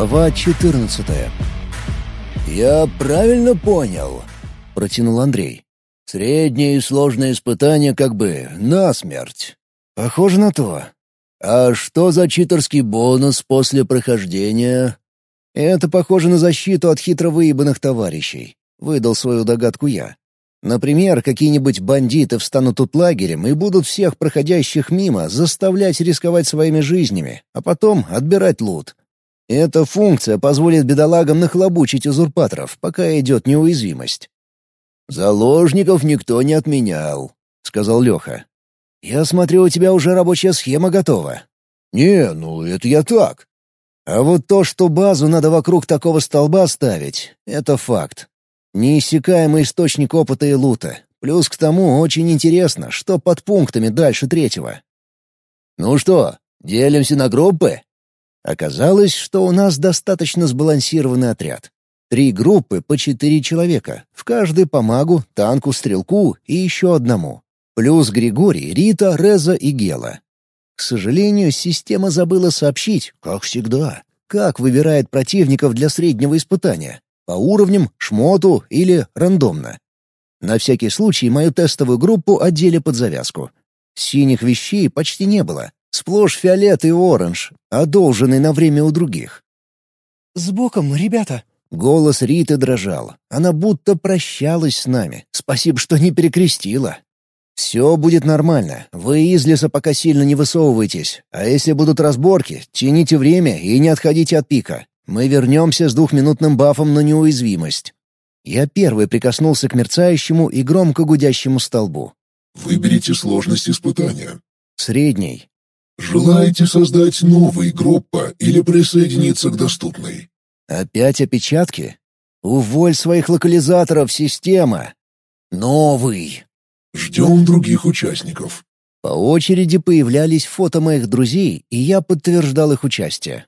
Глава 14 «Я правильно понял?» — протянул Андрей. «Среднее и сложное испытание как бы насмерть». «Похоже на то». «А что за читерский бонус после прохождения?» «Это похоже на защиту от хитро выебанных товарищей», — выдал свою догадку я. «Например, какие-нибудь бандиты встанут тут лагерем и будут всех проходящих мимо заставлять рисковать своими жизнями, а потом отбирать лут. Эта функция позволит бедолагам нахлобучить узурпаторов, пока идет неуязвимость. «Заложников никто не отменял», — сказал Леха. «Я смотрю, у тебя уже рабочая схема готова». «Не, ну это я так». «А вот то, что базу надо вокруг такого столба ставить, — это факт. Неиссякаемый источник опыта и лута. Плюс к тому очень интересно, что под пунктами дальше третьего». «Ну что, делимся на группы?» Оказалось, что у нас достаточно сбалансированный отряд. Три группы по четыре человека, в каждой по магу, танку, стрелку и еще одному. Плюс Григорий, Рита, Реза и Гела. К сожалению, система забыла сообщить, как всегда, как выбирает противников для среднего испытания. По уровням, шмоту или рандомно. На всякий случай мою тестовую группу одели под завязку. Синих вещей почти не было, Сплошь фиолет и оранж, одолженный на время у других. «С боком, ребята!» Голос Риты дрожал. Она будто прощалась с нами. Спасибо, что не перекрестила. «Все будет нормально. Вы из леса пока сильно не высовывайтесь. А если будут разборки, тяните время и не отходите от пика. Мы вернемся с двухминутным бафом на неуязвимость». Я первый прикоснулся к мерцающему и громко гудящему столбу. «Выберите сложность испытания». «Средний». Желаете создать новый группа или присоединиться к доступной? Опять опечатки? Уволь своих локализаторов, система. Новый. Ждем других участников. По очереди появлялись фото моих друзей, и я подтверждал их участие.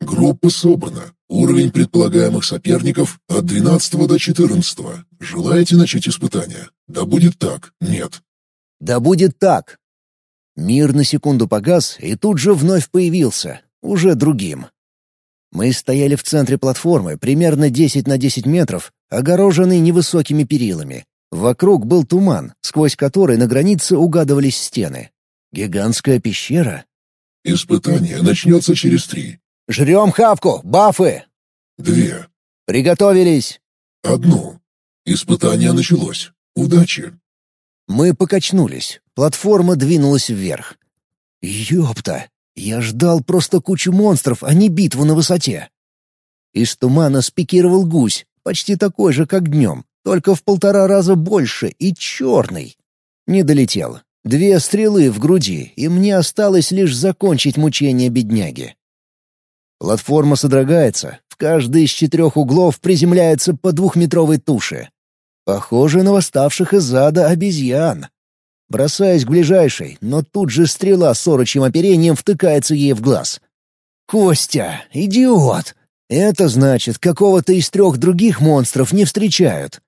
Группа собрана. Уровень предполагаемых соперников от 12 до 14. Желаете начать испытание? Да будет так, нет. Да будет так. Мир на секунду погас и тут же вновь появился, уже другим. Мы стояли в центре платформы, примерно 10 на 10 метров, огороженный невысокими перилами. Вокруг был туман, сквозь который на границе угадывались стены. Гигантская пещера? «Испытание начнется через три». «Жрем хавку! Бафы!» «Две». «Приготовились!» «Одну. Испытание началось. Удачи!» Мы покачнулись. Платформа двинулась вверх. «Ёпта! Я ждал просто кучу монстров, а не битву на высоте!» Из тумана спикировал гусь, почти такой же, как днем, только в полтора раза больше и черный. Не долетел. Две стрелы в груди, и мне осталось лишь закончить мучение бедняги. Платформа содрогается, в каждый из четырех углов приземляется по двухметровой туше. Похоже на восставших из ада обезьян. Бросаясь к ближайшей, но тут же стрела с орочим оперением втыкается ей в глаз. «Костя! Идиот! Это значит, какого-то из трех других монстров не встречают».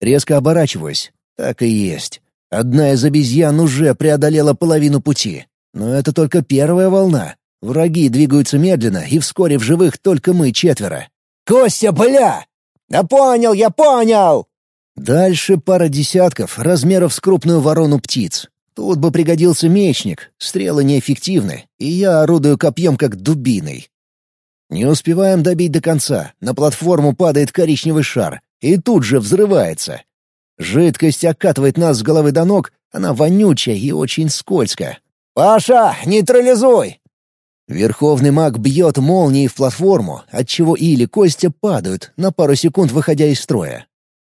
Резко оборачиваюсь. Так и есть. Одна из обезьян уже преодолела половину пути. Но это только первая волна. Враги двигаются медленно, и вскоре в живых только мы четверо. «Костя, бля!» «Да понял, я понял!» Дальше пара десятков, размеров с крупную ворону птиц. Тут бы пригодился мечник, стрелы неэффективны, и я орудую копьем как дубиной. Не успеваем добить до конца, на платформу падает коричневый шар, и тут же взрывается. Жидкость окатывает нас с головы до ног, она вонючая и очень скользкая. «Паша, нейтрализуй!» Верховный маг бьет молнией в платформу, отчего Или Костя падают, на пару секунд выходя из строя.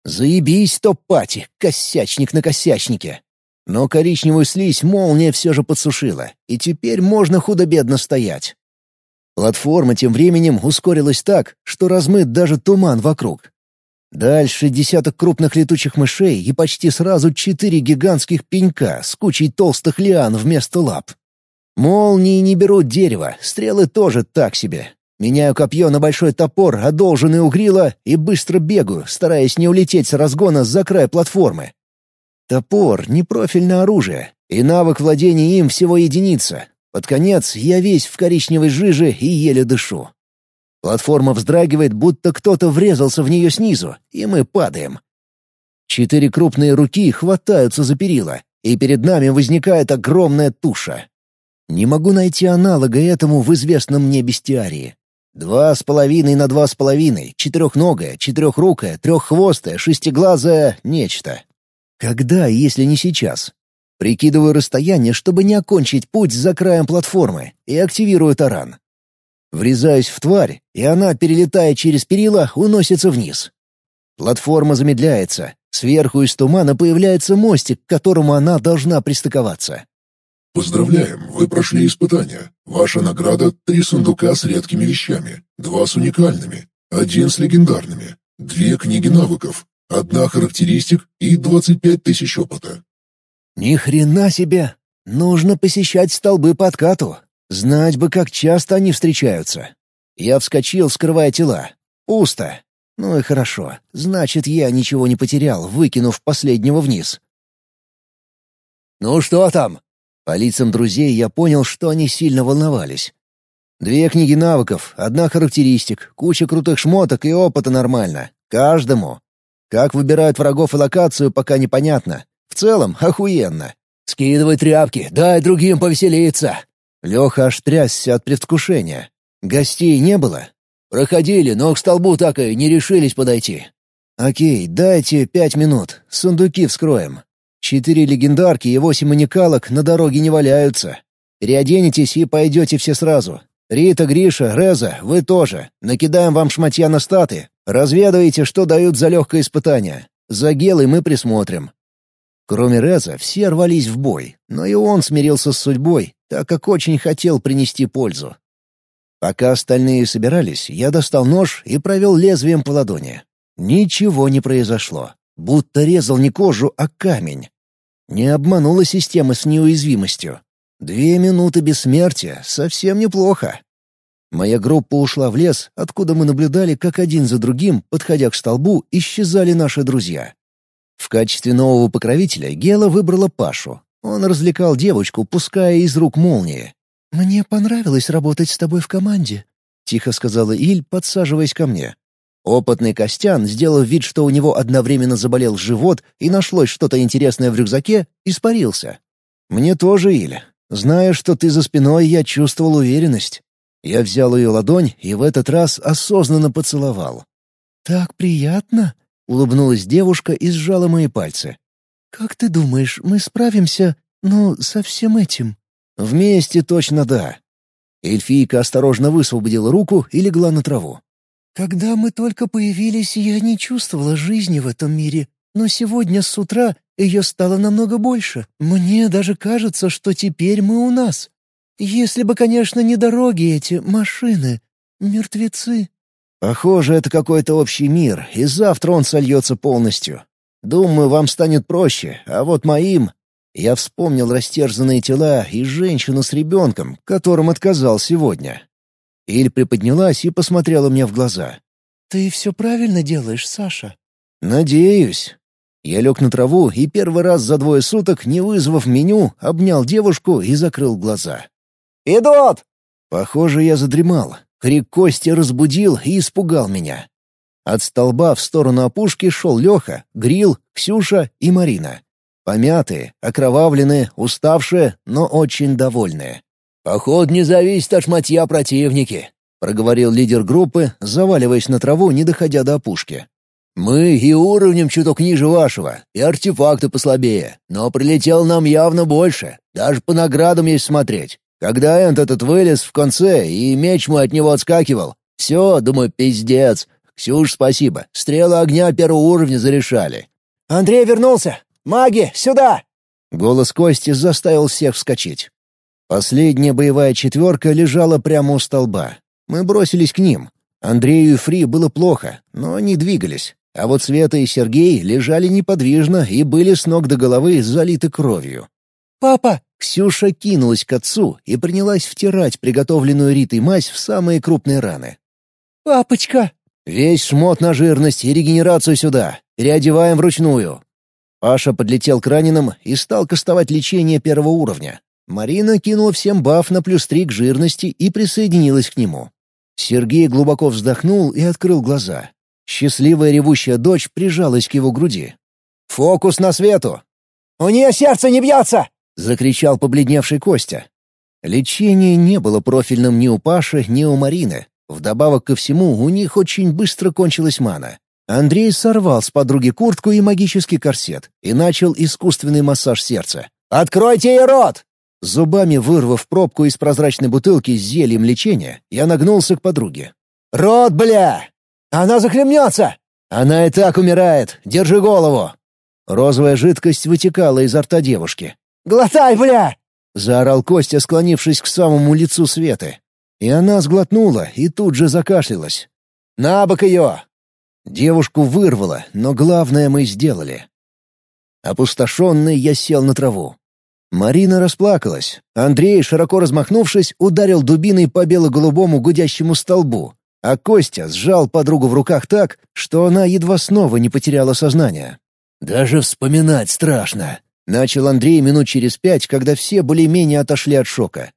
Заебись, топ-пати, косячник на косячнике. Но коричневую слизь молния все же подсушила, и теперь можно худо-бедно стоять. Платформа тем временем ускорилась так, что размыт даже туман вокруг. Дальше десяток крупных летучих мышей и почти сразу четыре гигантских пенька с кучей толстых лиан вместо лап. Молнии не берут дерево, стрелы тоже так себе, Меняю копье на большой топор, одолженный у грила, и быстро бегаю, стараясь не улететь с разгона за край платформы. Топор — не профильное оружие, и навык владения им всего единица. Под конец я весь в коричневой жиже и еле дышу. Платформа вздрагивает, будто кто-то врезался в нее снизу, и мы падаем. Четыре крупные руки хватаются за перила, и перед нами возникает огромная туша. Не могу найти аналога этому в известном мне бестиарии. Два с половиной на два с половиной, четырехногое, четырехрукое, треххвостое, шестиглазое — нечто. Когда, если не сейчас? Прикидываю расстояние, чтобы не окончить путь за краем платформы, и активирую таран. Врезаюсь в тварь, и она, перелетая через перила, уносится вниз. Платформа замедляется. Сверху из тумана появляется мостик, к которому она должна пристыковаться. Поздравляем, вы прошли испытание. Ваша награда — три сундука с редкими вещами, два с уникальными, один с легендарными, две книги навыков, одна характеристик и двадцать пять тысяч опыта. Ни хрена себе! Нужно посещать столбы по откату. Знать бы, как часто они встречаются. Я вскочил, скрывая тела. Пусто. Ну и хорошо. Значит, я ничего не потерял, выкинув последнего вниз. «Ну что там?» По лицам друзей я понял, что они сильно волновались. Две книги навыков, одна характеристик, куча крутых шмоток и опыта нормально. Каждому. Как выбирают врагов и локацию, пока непонятно. В целом, охуенно. «Скидывай тряпки, дай другим повеселиться!» Леха аж трясся от предвкушения. Гостей не было? Проходили, но к столбу так и не решились подойти. «Окей, дайте пять минут, сундуки вскроем. Четыре легендарки и восемь уникалок на дороге не валяются. Переоденетесь и пойдете все сразу. Рита, Гриша, Реза, вы тоже. Накидаем вам шматья на статы. Разведывайте, что дают за легкое испытание. За гелой мы присмотрим». Кроме Реза, все рвались в бой, но и он смирился с судьбой, так как очень хотел принести пользу. Пока остальные собирались, я достал нож и провел лезвием по ладони. Ничего не произошло будто резал не кожу, а камень. Не обманула система с неуязвимостью. Две минуты бессмертия — совсем неплохо. Моя группа ушла в лес, откуда мы наблюдали, как один за другим, подходя к столбу, исчезали наши друзья. В качестве нового покровителя Гела выбрала Пашу. Он развлекал девочку, пуская из рук молнии. «Мне понравилось работать с тобой в команде», — тихо сказала Иль, подсаживаясь ко мне. Опытный Костян, сделав вид, что у него одновременно заболел живот и нашлось что-то интересное в рюкзаке, испарился. «Мне тоже, Иля. Зная, что ты за спиной, я чувствовал уверенность. Я взял ее ладонь и в этот раз осознанно поцеловал. «Так приятно!» — улыбнулась девушка и сжала мои пальцы. «Как ты думаешь, мы справимся, ну, со всем этим?» «Вместе точно да». Эльфийка осторожно высвободила руку и легла на траву. Когда мы только появились, я не чувствовала жизни в этом мире, но сегодня с утра ее стало намного больше. Мне даже кажется, что теперь мы у нас. Если бы, конечно, не дороги эти, машины, мертвецы. Похоже, это какой-то общий мир, и завтра он сольется полностью. Думаю, вам станет проще, а вот моим... Я вспомнил растерзанные тела и женщину с ребенком, которым отказал сегодня. Иль приподнялась и посмотрела мне в глаза. «Ты все правильно делаешь, Саша?» «Надеюсь». Я лег на траву и первый раз за двое суток, не вызвав меню, обнял девушку и закрыл глаза. «Идут!» Похоже, я задремал. Крик Кости разбудил и испугал меня. От столба в сторону опушки шел Леха, Грил, Ксюша и Марина. Помятые, окровавленные, уставшие, но очень довольные. «Поход не зависит от шматья противники», — проговорил лидер группы, заваливаясь на траву, не доходя до опушки. «Мы и уровнем чуток ниже вашего, и артефакты послабее, но прилетел нам явно больше, даже по наградам есть смотреть. Когда Энт этот вылез в конце, и меч мой от него отскакивал, все, думаю, пиздец. Ксюш, спасибо, стрелы огня первого уровня зарешали». «Андрей вернулся! Маги, сюда!» Голос Кости заставил всех вскочить. Последняя боевая четверка лежала прямо у столба. Мы бросились к ним. Андрею и Фри было плохо, но они двигались. А вот Света и Сергей лежали неподвижно и были с ног до головы залиты кровью. «Папа!» Ксюша кинулась к отцу и принялась втирать приготовленную Ритой мазь в самые крупные раны. «Папочка!» «Весь шмот на жирность и регенерацию сюда. Переодеваем вручную». Паша подлетел к раненым и стал кастовать лечение первого уровня. Марина кинула всем баф на плюс три к жирности и присоединилась к нему. Сергей глубоко вздохнул и открыл глаза. Счастливая ревущая дочь прижалась к его груди. «Фокус на свету!» «У нее сердце не бьется!» — закричал побледневший Костя. Лечение не было профильным ни у Паши, ни у Марины. Вдобавок ко всему, у них очень быстро кончилась мана. Андрей сорвал с подруги куртку и магический корсет и начал искусственный массаж сердца. «Откройте ей рот!» Зубами вырвав пробку из прозрачной бутылки с зельем лечения, я нагнулся к подруге. «Рот, бля! Она захлебнется!» «Она и так умирает! Держи голову!» Розовая жидкость вытекала изо рта девушки. «Глотай, бля!» — заорал Костя, склонившись к самому лицу Светы. И она сглотнула и тут же закашлялась. «На бок ее!» Девушку вырвало, но главное мы сделали. Опустошенный я сел на траву. Марина расплакалась. Андрей, широко размахнувшись, ударил дубиной по бело-голубому гудящему столбу, а Костя сжал подругу в руках так, что она едва снова не потеряла сознание. «Даже вспоминать страшно», — начал Андрей минут через пять, когда все более-менее отошли от шока.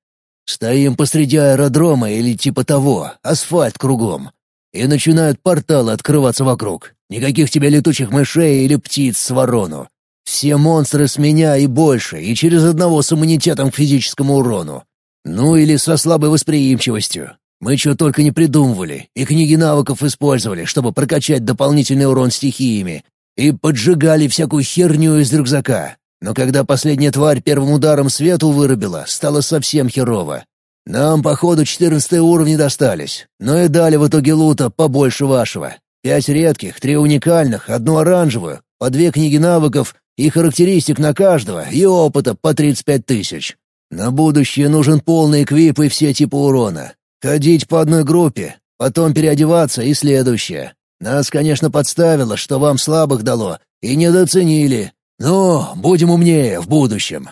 «Стоим посреди аэродрома или типа того, асфальт кругом. И начинают порталы открываться вокруг. Никаких тебе летучих мышей или птиц с ворону. Все монстры с меня и больше, и через одного с иммунитетом к физическому урону. Ну или со слабой восприимчивостью. Мы что только не придумывали, и книги навыков использовали, чтобы прокачать дополнительный урон стихиями, и поджигали всякую херню из рюкзака. Но когда последняя тварь первым ударом свету вырубила, стало совсем херово. Нам, походу, четырнадцатые уровни достались, но и дали в итоге лута побольше вашего. Пять редких, три уникальных, одну оранжевую, по две книги навыков и характеристик на каждого, и опыта по 35 тысяч. На будущее нужен полный эквип и все типы урона. Ходить по одной группе, потом переодеваться и следующее. Нас, конечно, подставило, что вам слабых дало, и недооценили. Но будем умнее в будущем».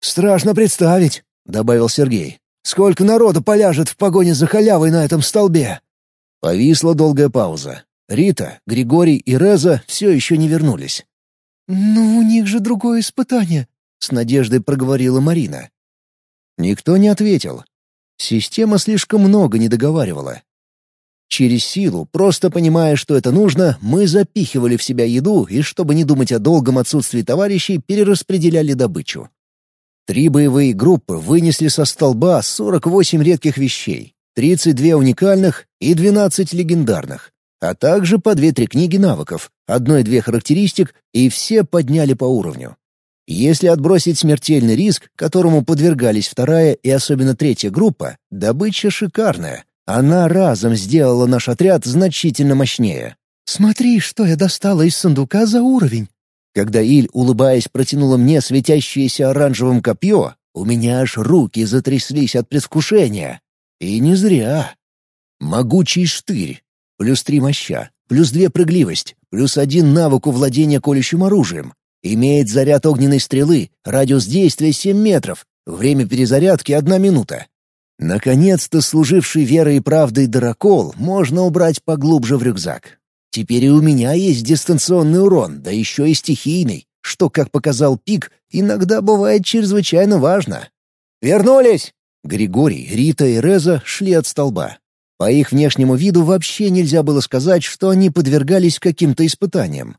«Страшно представить», — добавил Сергей. «Сколько народу поляжет в погоне за халявой на этом столбе?» Повисла долгая пауза. Рита, Григорий и Реза все еще не вернулись. «Ну, у них же другое испытание», — с надеждой проговорила Марина. Никто не ответил. Система слишком много не договаривала. Через силу, просто понимая, что это нужно, мы запихивали в себя еду и, чтобы не думать о долгом отсутствии товарищей, перераспределяли добычу. Три боевые группы вынесли со столба 48 редких вещей, 32 уникальных и 12 легендарных а также по две-три книги навыков, одной-две характеристик, и все подняли по уровню. Если отбросить смертельный риск, которому подвергались вторая и особенно третья группа, добыча шикарная. Она разом сделала наш отряд значительно мощнее. «Смотри, что я достала из сундука за уровень!» Когда Иль, улыбаясь, протянула мне светящееся оранжевым копье, у меня аж руки затряслись от предвкушения. И не зря. Могучий штырь, плюс три моща, плюс две прыгливость, плюс один навык владения колющим оружием. Имеет заряд огненной стрелы, радиус действия 7 метров, время перезарядки — одна минута. Наконец-то служивший верой и правдой дракол можно убрать поглубже в рюкзак. Теперь и у меня есть дистанционный урон, да еще и стихийный, что, как показал Пик, иногда бывает чрезвычайно важно. «Вернулись!» Григорий, Рита и Реза шли от столба. По их внешнему виду вообще нельзя было сказать, что они подвергались каким-то испытаниям.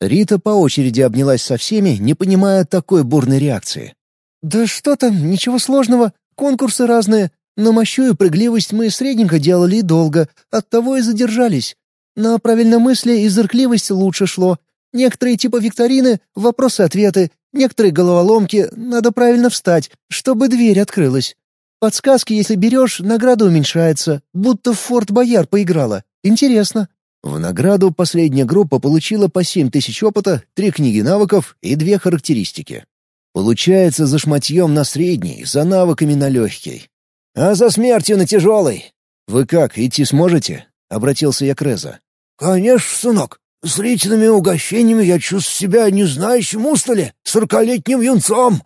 Рита по очереди обнялась со всеми, не понимая такой бурной реакции. «Да что там, ничего сложного, конкурсы разные. Но мощу и прыгливость мы средненько делали и долго, оттого и задержались. На правильномыслие и зыркливость лучше шло. Некоторые типа викторины — вопросы-ответы, некоторые головоломки — надо правильно встать, чтобы дверь открылась. Подсказки, если берешь, награда уменьшается, будто в Форт Бояр поиграла. Интересно». В награду последняя группа получила по семь тысяч опыта, три книги навыков и две характеристики. Получается, за шматьем на средний, за навыками на легкий. «А за смертью на тяжелый!» «Вы как, идти сможете?» — обратился я к Реза. «Конечно, сынок. С личными угощениями я чувствую себя не знающим устали, сорокалетним юнцом».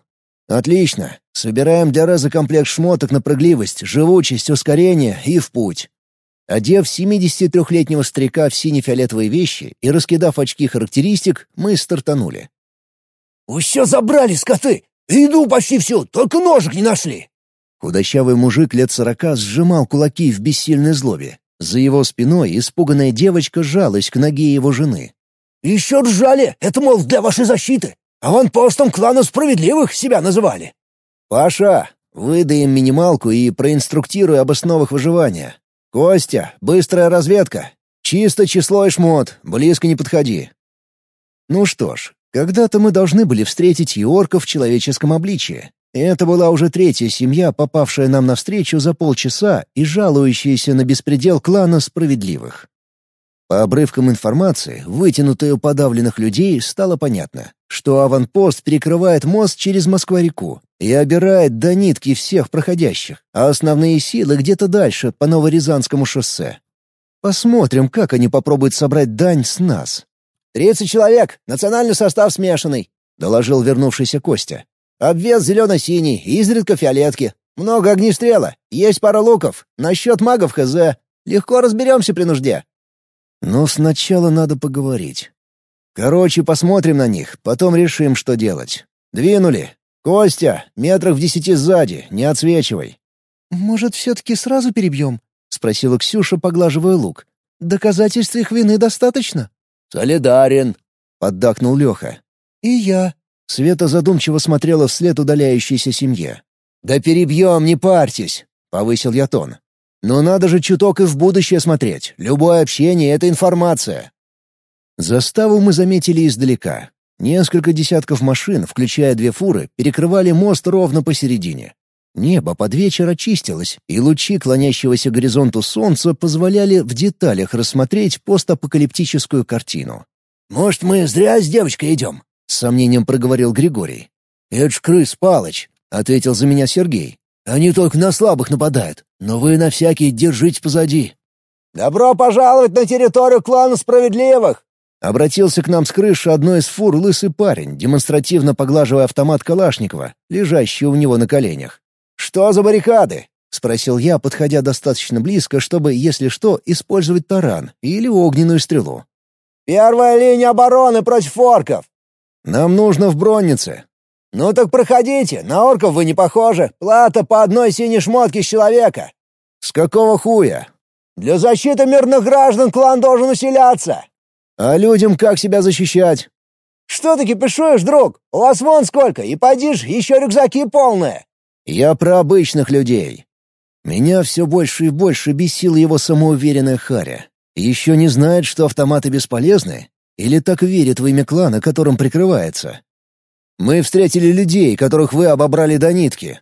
«Отлично. Собираем для раза комплект шмоток на прыгливость, живучесть, ускорение и в путь». Одев 73-летнего старика в сине-фиолетовые вещи и раскидав очки характеристик, мы стартанули. «Вы все забрали, скоты! Еду почти всю, только ножик не нашли!» Худощавый мужик лет сорока сжимал кулаки в бессильной злобе. За его спиной испуганная девочка жалась к ноге его жены. «Еще ржали! Это, мол, для вашей защиты! Аванпостом клана справедливых себя называли!» «Паша, выдай им минималку и проинструктируй об основах выживания. Костя, быстрая разведка. Чисто число и шмот, близко не подходи». Ну что ж, когда-то мы должны были встретить Йорка в человеческом обличии. Это была уже третья семья, попавшая нам навстречу за полчаса и жалующаяся на беспредел клана справедливых. По обрывкам информации, вытянутой у подавленных людей, стало понятно, что аванпост перекрывает мост через Москва-реку и обирает до нитки всех проходящих, а основные силы где-то дальше, по Новорязанскому шоссе. Посмотрим, как они попробуют собрать дань с нас. «Тридцать человек, национальный состав смешанный», — доложил вернувшийся Костя. Обвес зелено-синий, изредка фиолетки. Много огнестрела, есть пара луков. Насчет магов хз. Легко разберемся при нужде». «Но сначала надо поговорить. Короче, посмотрим на них, потом решим, что делать. Двинули. Костя, метрах в десяти сзади, не отсвечивай». «Может, все-таки сразу перебьем?» — спросила Ксюша, поглаживая лук. «Доказательств их вины достаточно?» «Солидарен», — поддакнул Леха. «И я», Света задумчиво смотрела вслед удаляющейся семье. «Да перебьем, не парьтесь!» — повысил я тон. «Но надо же чуток и в будущее смотреть. Любое общение — это информация». Заставу мы заметили издалека. Несколько десятков машин, включая две фуры, перекрывали мост ровно посередине. Небо под вечер очистилось, и лучи клонящегося к горизонту солнца позволяли в деталях рассмотреть постапокалиптическую картину. «Может, мы зря с девочкой идем?» — с сомнением проговорил Григорий. «Это ж крыс, Палыч», — ответил за меня Сергей. «Они только на слабых нападают, но вы на всякий держите позади». «Добро пожаловать на территорию клана Справедливых!» Обратился к нам с крыши одной из фур лысый парень, демонстративно поглаживая автомат Калашникова, лежащий у него на коленях. «Что за баррикады?» — спросил я, подходя достаточно близко, чтобы, если что, использовать таран или огненную стрелу. «Первая линия обороны против орков. Нам нужно в броннице». «Ну так проходите, на орков вы не похожи. Плата по одной синей шмотке с человека». «С какого хуя?» «Для защиты мирных граждан клан должен усиляться». «А людям как себя защищать?» «Что ты кипишуешь, друг? У вас вон сколько, и подишь, еще рюкзаки полные». «Я про обычных людей». Меня все больше и больше бесила его самоуверенная харя. Еще не знает, что автоматы бесполезны, или так верит в имя клана, которым прикрывается? Мы встретили людей, которых вы обобрали до нитки.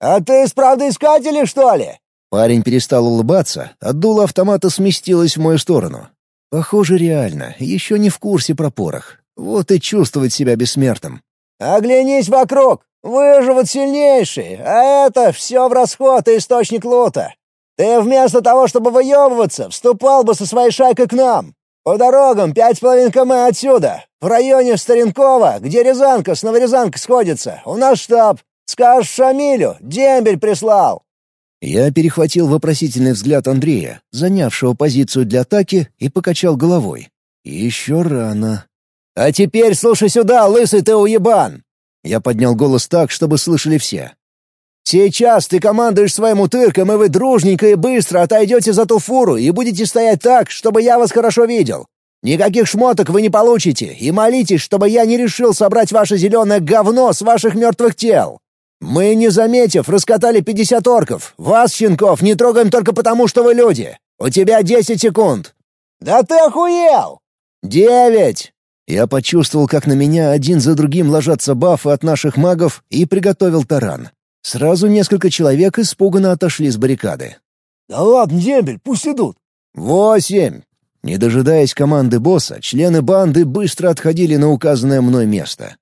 «А ты из правдоискателей, что ли?» Парень перестал улыбаться, а дуло автомата сместилось в мою сторону. Похоже, реально, еще не в курсе про порох. Вот и чувствовать себя бессмертным. «Оглянись вокруг! Выживут сильнейшие, а это все в расход и источник лута. Ты вместо того, чтобы выебываться, вступал бы со своей шайкой к нам. «По дорогам пять с половиной км отсюда, в районе Старенкова, где Рязанка с Новорязанкой сходится. У нас штаб. Скажешь Шамилю, дембель прислал». Я перехватил вопросительный взгляд Андрея, занявшего позицию для атаки, и покачал головой. «Еще рано». «А теперь слушай сюда, лысый ты уебан!» Я поднял голос так, чтобы слышали все. Сейчас ты командуешь своим утырком, и вы дружненько и быстро отойдете за ту фуру и будете стоять так, чтобы я вас хорошо видел. Никаких шмоток вы не получите, и молитесь, чтобы я не решил собрать ваше зеленое говно с ваших мертвых тел. Мы, не заметив, раскатали пятьдесят орков. Вас, щенков, не трогаем только потому, что вы люди. У тебя десять секунд. Да ты охуел! Девять!» Я почувствовал, как на меня один за другим ложатся бафы от наших магов и приготовил таран. Сразу несколько человек испуганно отошли с баррикады. «Да ладно, дембель, пусть идут!» «Восемь!» Не дожидаясь команды босса, члены банды быстро отходили на указанное мной место.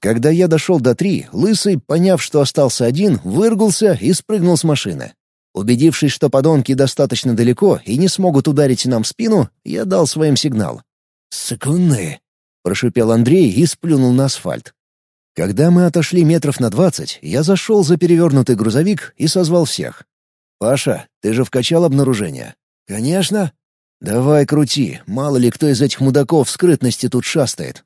Когда я дошел до три, Лысый, поняв, что остался один, выргулся и спрыгнул с машины. Убедившись, что подонки достаточно далеко и не смогут ударить нам в спину, я дал своим сигнал. «Сыкуны!» — прошипел Андрей и сплюнул на асфальт. Когда мы отошли метров на двадцать, я зашел за перевернутый грузовик и созвал всех. «Паша, ты же вкачал обнаружение?» «Конечно». «Давай крути, мало ли кто из этих мудаков в скрытности тут шастает».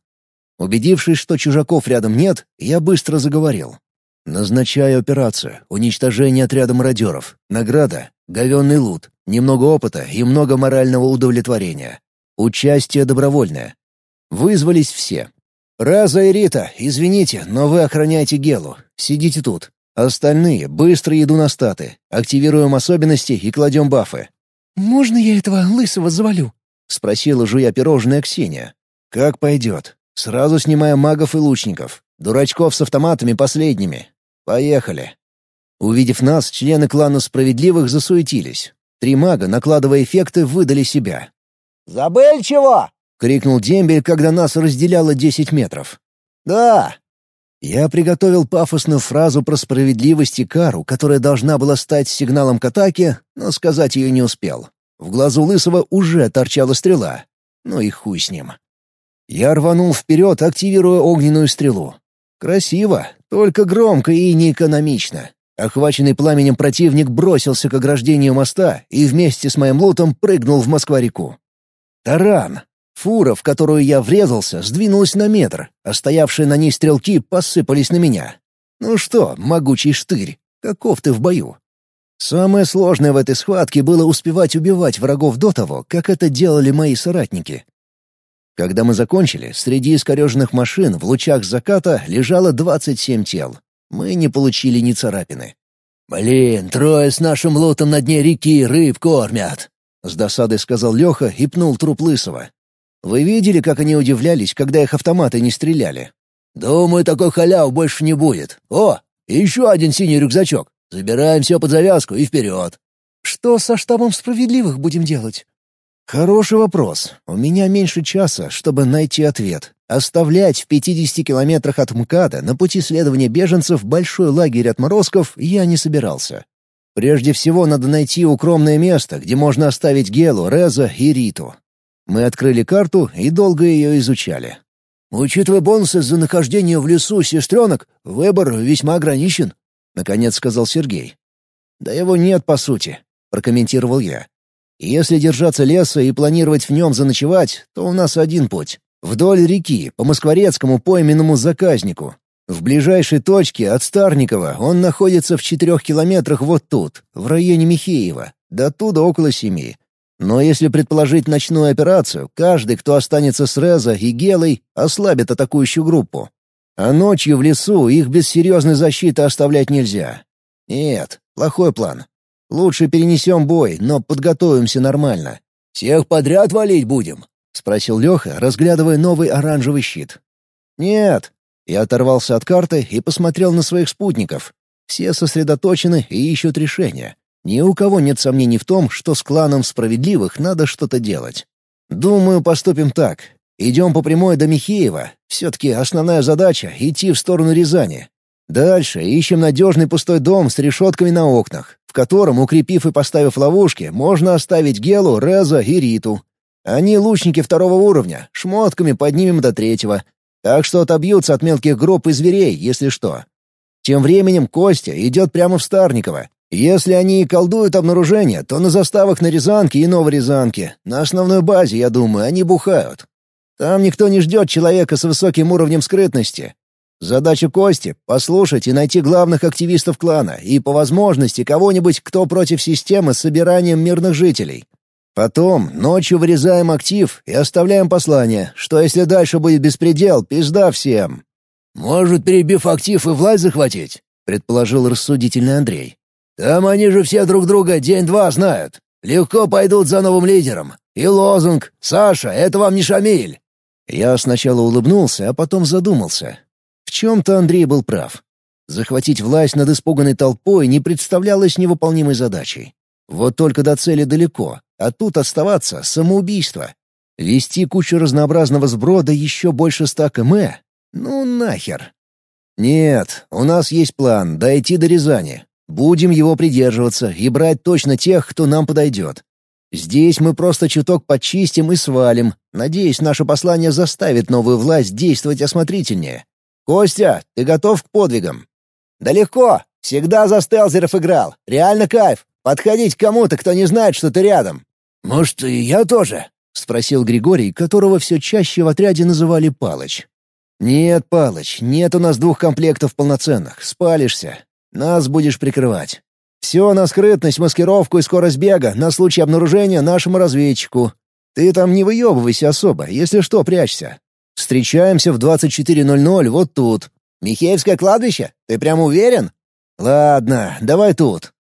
Убедившись, что чужаков рядом нет, я быстро заговорил. Назначаю операцию. Уничтожение отряда мародеров. Награда — говенный лут. Немного опыта и много морального удовлетворения. Участие добровольное. Вызвались все. «Раза и Рита, извините, но вы охраняете Гелу. Сидите тут. Остальные быстро иду на статы. Активируем особенности и кладем бафы». «Можно я этого лысого завалю?» — спросила жуя пирожное Ксения. «Как пойдет. Сразу снимаем магов и лучников. Дурачков с автоматами последними. Поехали». Увидев нас, члены клана Справедливых засуетились. Три мага, накладывая эффекты, выдали себя. «Забыли чего?» — крикнул дембель, когда нас разделяло десять метров. «Да». Я приготовил пафосную фразу про справедливость и кару, которая должна была стать сигналом к атаке, но сказать ее не успел. В глазу Лысого уже торчала стрела. Ну и хуй с ним. Я рванул вперед, активируя огненную стрелу. Красиво, только громко и неэкономично. Охваченный пламенем противник бросился к ограждению моста и вместе с моим лутом прыгнул в Москва-реку. Таран! Фура, в которую я врезался, сдвинулась на метр, а стоявшие на ней стрелки посыпались на меня. Ну что, могучий штырь, каков ты в бою? Самое сложное в этой схватке было успевать убивать врагов до того, как это делали мои соратники. Когда мы закончили, среди искореженных машин в лучах заката лежало 27 тел. Мы не получили ни царапины. «Блин, трое с нашим лотом на дне реки рыб кормят!» — с досадой сказал Леха и пнул труп Лысого. «Вы видели, как они удивлялись, когда их автоматы не стреляли?» «Думаю, такой халяв больше не будет. О, еще один синий рюкзачок. Забираем все под завязку и вперед!» «Что со штабом справедливых будем делать?» Хороший вопрос. У меня меньше часа, чтобы найти ответ. Оставлять в 50 километрах от МКАДа на пути следования беженцев большой лагерь отморозков я не собирался. Прежде всего надо найти укромное место, где можно оставить Гелу, Реза и Риту. Мы открыли карту и долго ее изучали. «Учитывая бонусы за нахождение в лесу сестренок, выбор весьма ограничен», — наконец сказал Сергей. «Да его нет, по сути», — прокомментировал я. Если держаться леса и планировать в нем заночевать, то у нас один путь — вдоль реки, по Москворецкому пойменному заказнику. В ближайшей точке от Старникова он находится в четырех километрах вот тут, в районе Михеева, до туда около семи. Но если предположить ночную операцию, каждый, кто останется с Реза и Гелой, ослабит атакующую группу. А ночью в лесу их без серьезной защиты оставлять нельзя. Нет, плохой план. Лучше перенесем бой, но подготовимся нормально. Всех подряд валить будем?» — спросил Леха, разглядывая новый оранжевый щит. «Нет». Я оторвался от карты и посмотрел на своих спутников. Все сосредоточены и ищут решения. Ни у кого нет сомнений в том, что с кланом справедливых надо что-то делать. Думаю, поступим так. Идем по прямой до Михеева. Все-таки основная задача — идти в сторону Рязани. Дальше ищем надежный пустой дом с решетками на окнах котором, укрепив и поставив ловушки, можно оставить Гелу, Реза и Риту. Они лучники второго уровня, шмотками поднимем до третьего. Так что отобьются от мелких групп и зверей, если что. Тем временем Костя идет прямо в Старниково. Если они и колдуют обнаружение, то на заставах на Рязанке и Новорязанке. На основной базе, я думаю, они бухают. Там никто не ждет человека с высоким уровнем скрытности. Задача Кости — послушать и найти главных активистов клана и, по возможности, кого-нибудь, кто против системы с собиранием мирных жителей. Потом ночью вырезаем актив и оставляем послание, что если дальше будет беспредел, пизда всем. «Может, перебив актив и власть захватить?» — предположил рассудительный Андрей. «Там они же все друг друга день-два знают. Легко пойдут за новым лидером. И лозунг «Саша, это вам не Шамиль!» Я сначала улыбнулся, а потом задумался, чем-то Андрей был прав. Захватить власть над испуганной толпой не представлялось невыполнимой задачей. Вот только до цели далеко, а тут оставаться — самоубийство. Вести кучу разнообразного сброда еще больше ста км? Ну нахер. Нет, у нас есть план — дойти до Рязани. Будем его придерживаться и брать точно тех, кто нам подойдет. Здесь мы просто чуток почистим и свалим. Надеюсь, наше послание заставит новую власть действовать осмотрительнее. «Костя, ты готов к подвигам?» «Да легко. Всегда за стелзеров играл. Реально кайф. Подходить к кому-то, кто не знает, что ты рядом». «Может, и я тоже?» — спросил Григорий, которого все чаще в отряде называли Палыч. «Нет, Палыч, нет у нас двух комплектов полноценных. Спалишься. Нас будешь прикрывать. Все на скрытность, маскировку и скорость бега на случай обнаружения нашему разведчику. Ты там не выебывайся особо, если что, прячься. Встречаемся в 24.00 вот тут. Михеевское кладбище? Ты прям уверен? Ладно, давай тут.